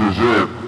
is it.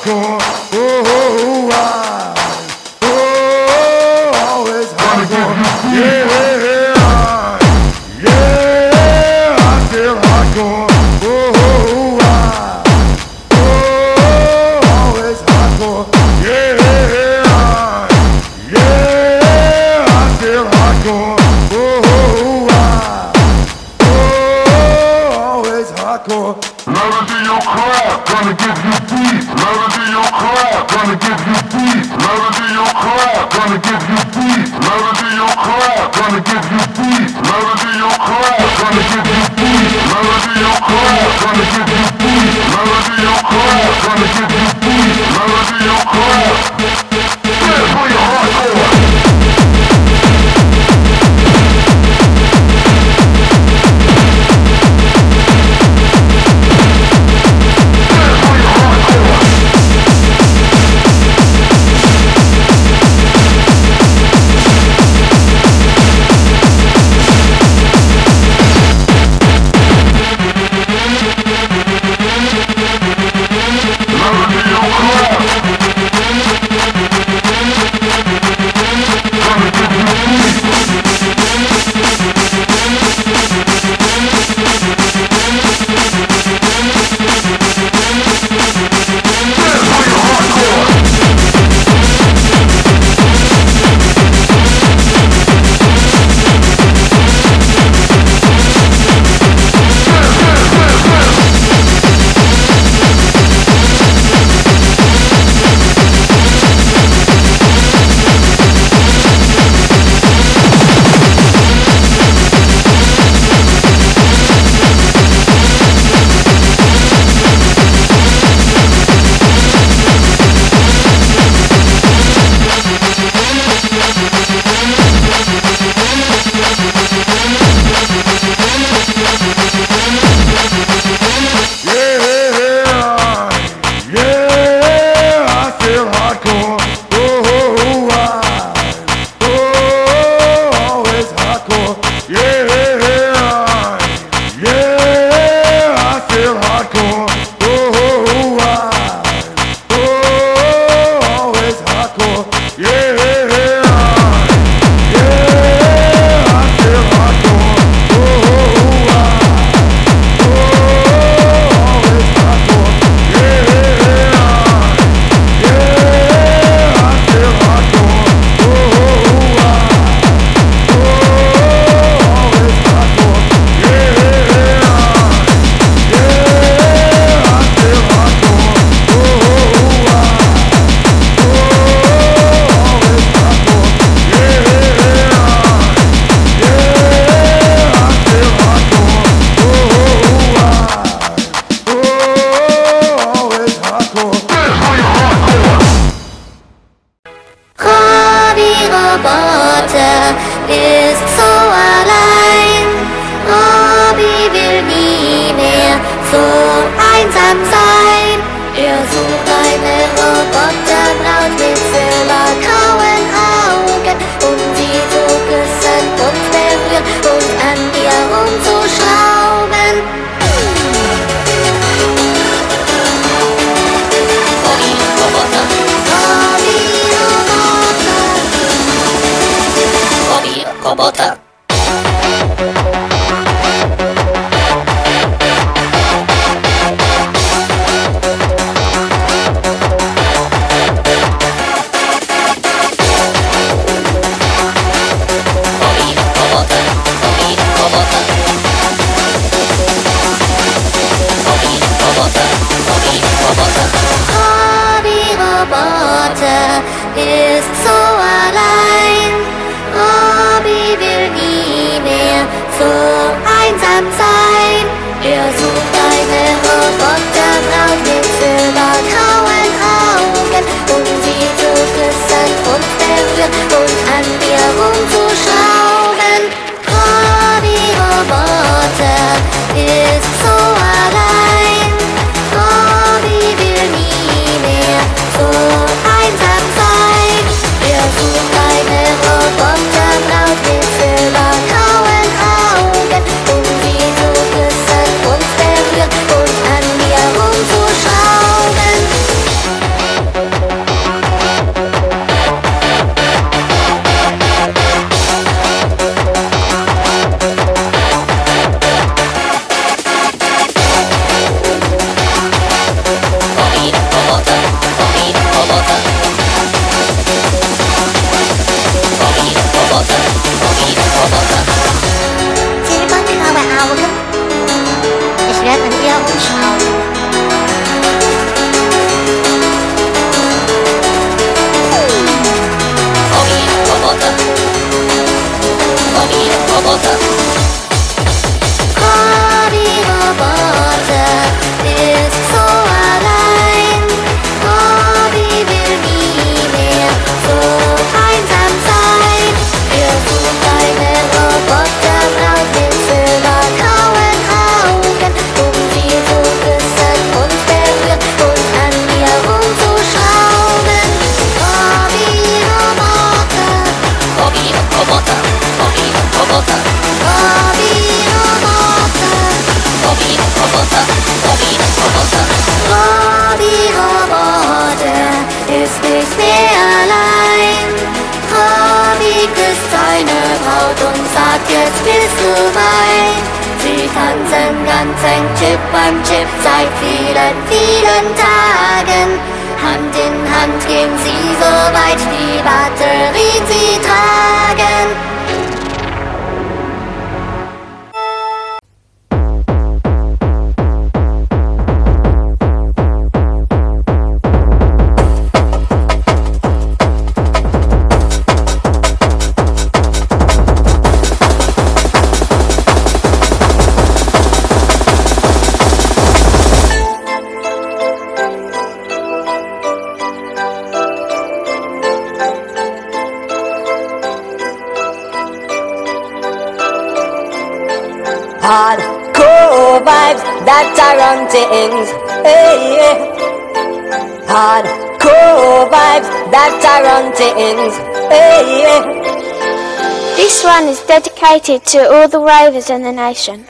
Hardcore. To all the ravers in the nation.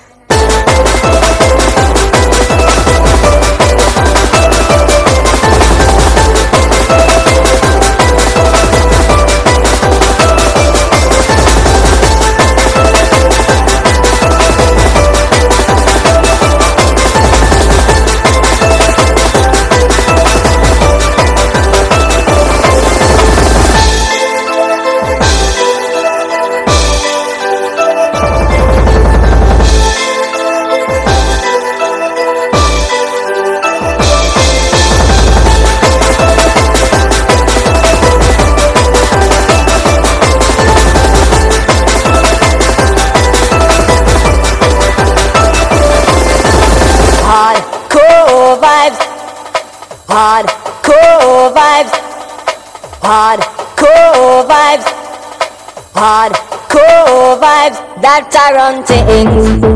guaranteeing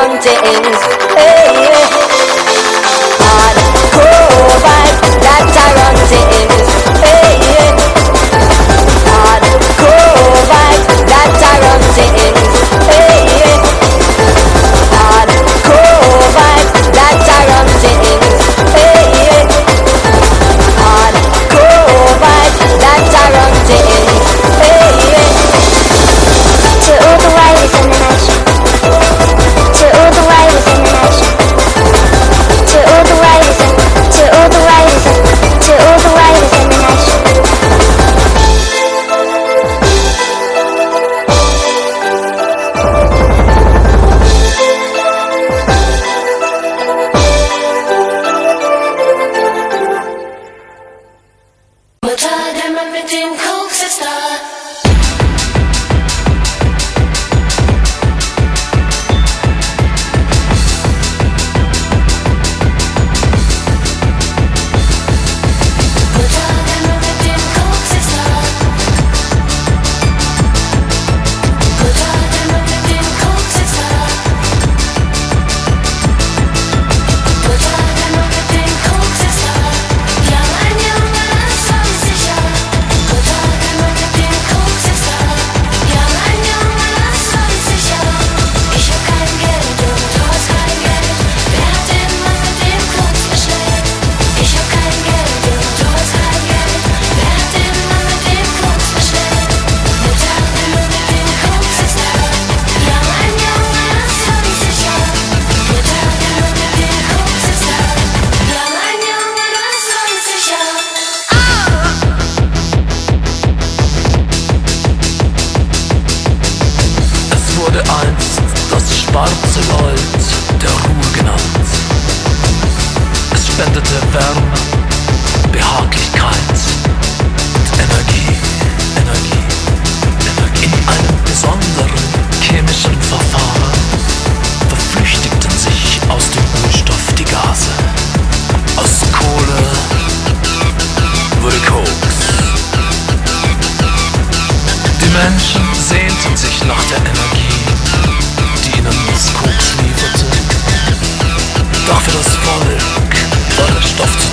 mountains. Hey, yeah. Gold der Ruhe genannt. Es spendete Wärme, Behaglichkeit und Energie, Energie, Energie. In einem besonderen chemischen Verfahren verflüchtigten sich aus dem Ölstoff die Gase. Aus Kohle wurde Koks. Die Menschen sehnten sich nach der Energie. Stoff für das Volk, Sauerstoff zu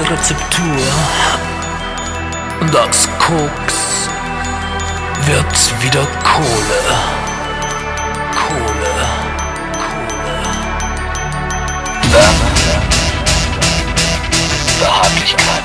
alte Rezeptur. Und aus Koks wird wieder Kohle. Kohle. Kohle. Wärme. Behaglichkeit.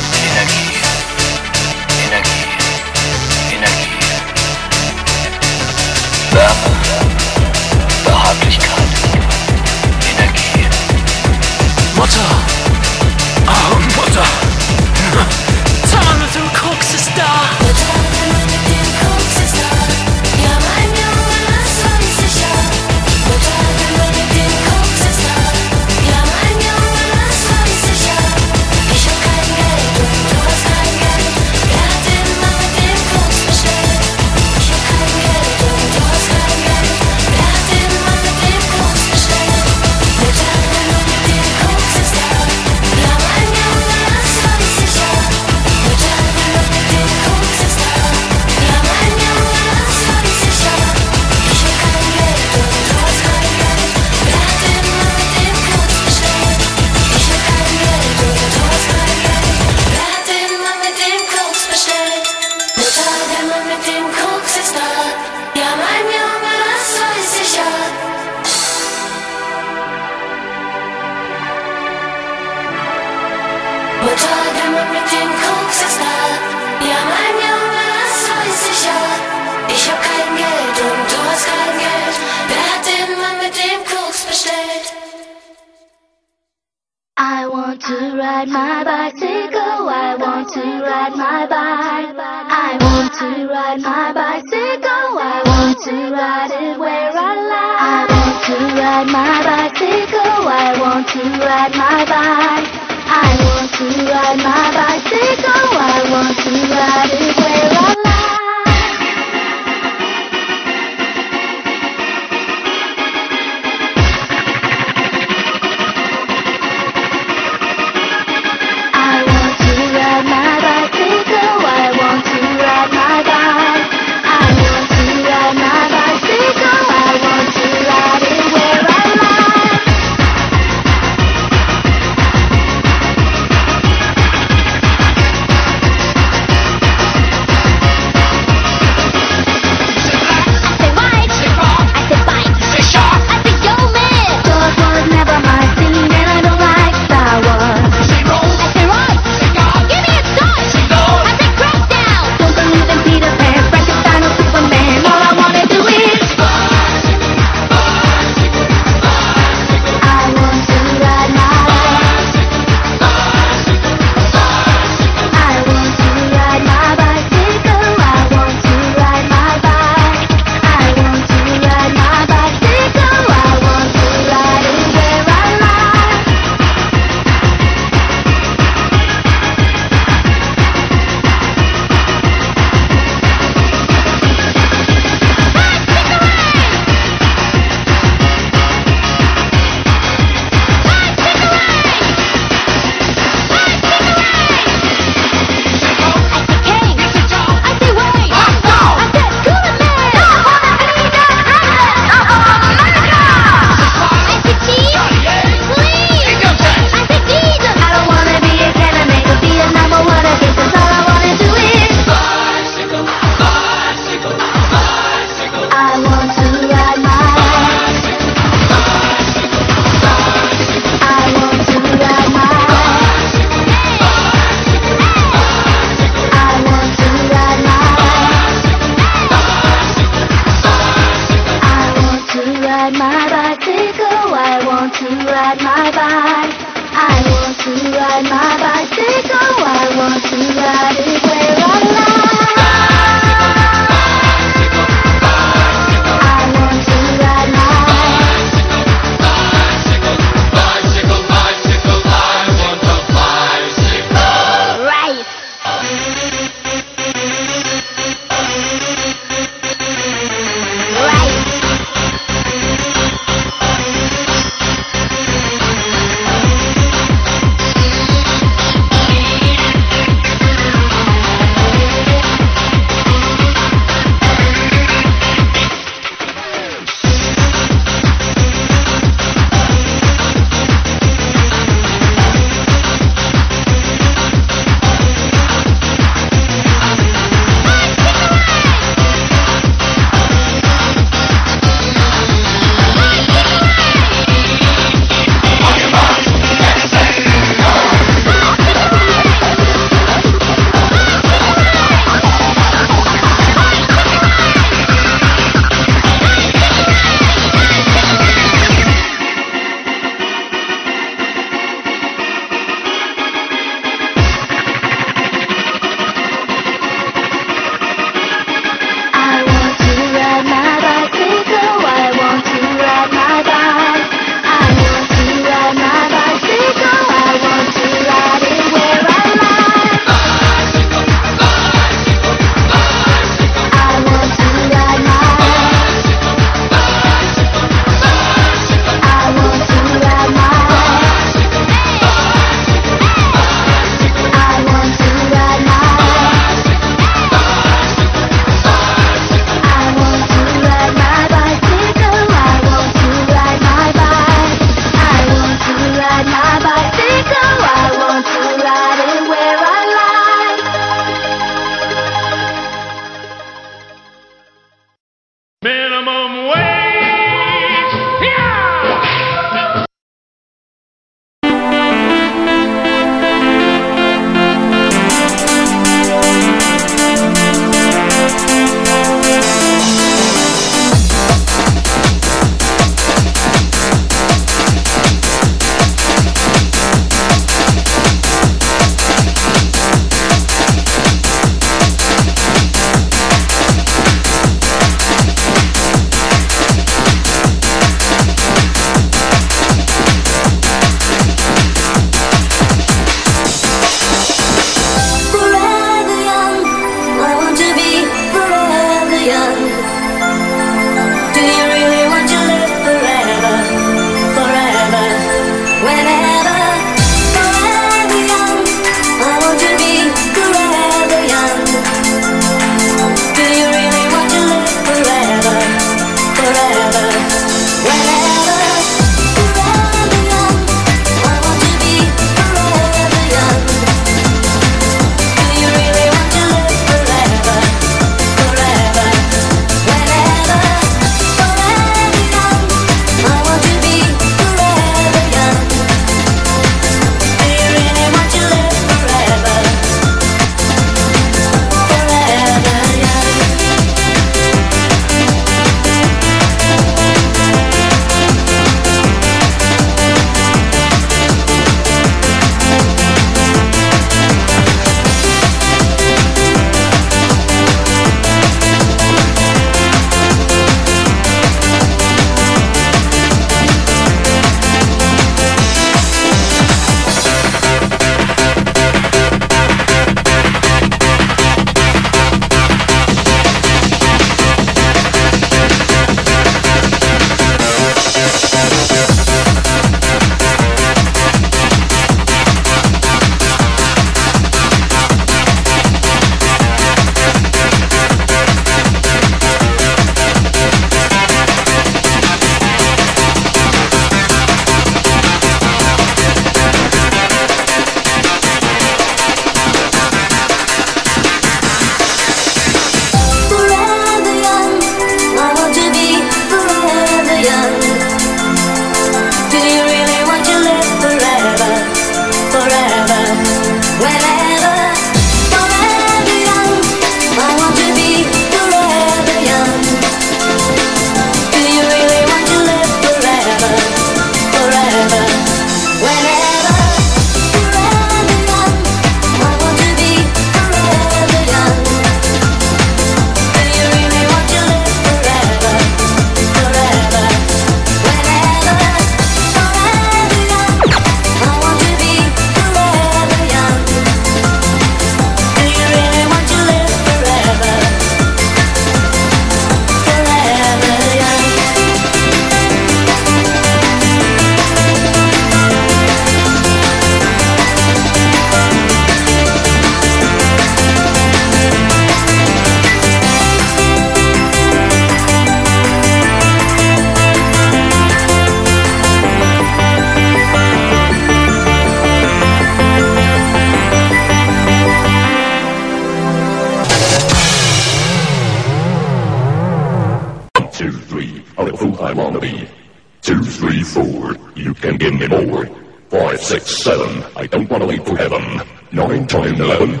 Can give me more. Five, six, seven, I don't wanna wait for heaven. Nine, ten, eleven.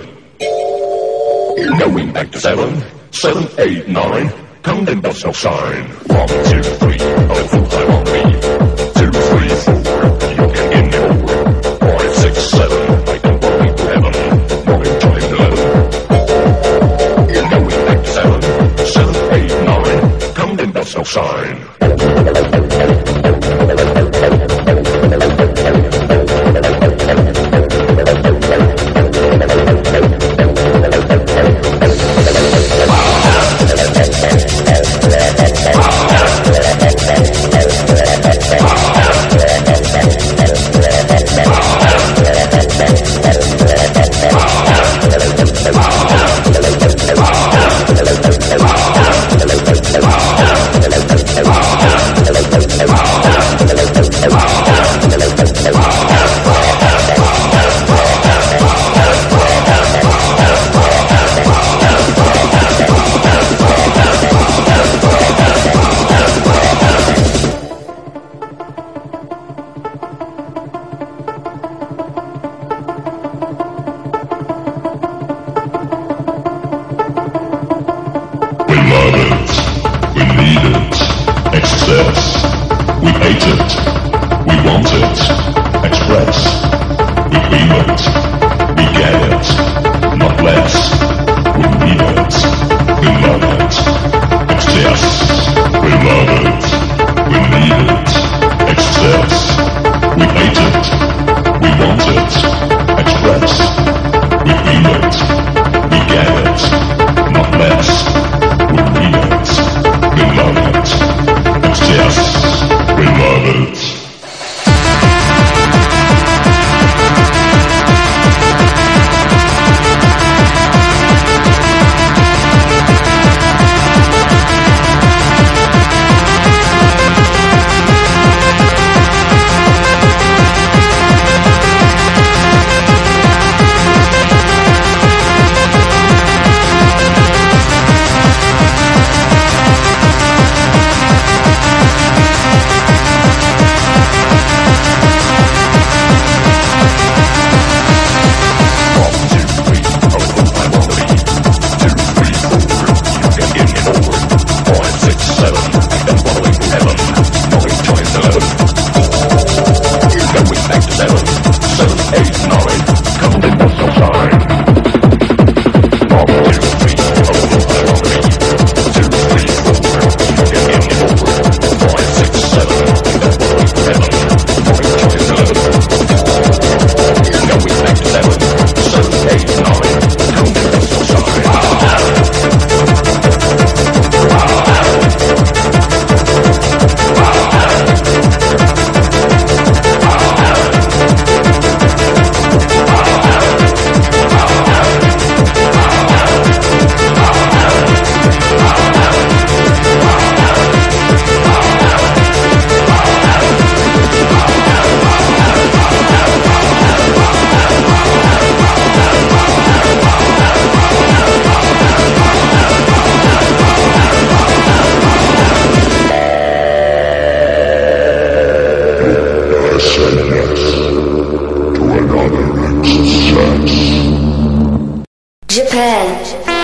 Going back to seven, seven, eight, nine. Counting does no sign. One, two, three, oh, fool, I wanna be. Two, three, four, you can give me more. Five, six, seven, I don't wanna wait for heaven. Nine, ten, eleven. Back to seven, seven, eight, nine. No sign. Japan.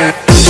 Again.